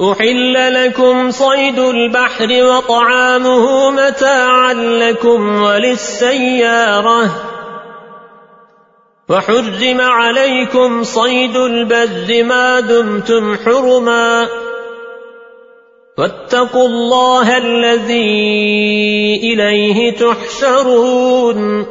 أحل لكم صيد البحر وطعامه متاعا لكم وللسيارة وحرم عليكم صيد البر ما دمتم حرما واتقوا الله الذي إليه تحشرون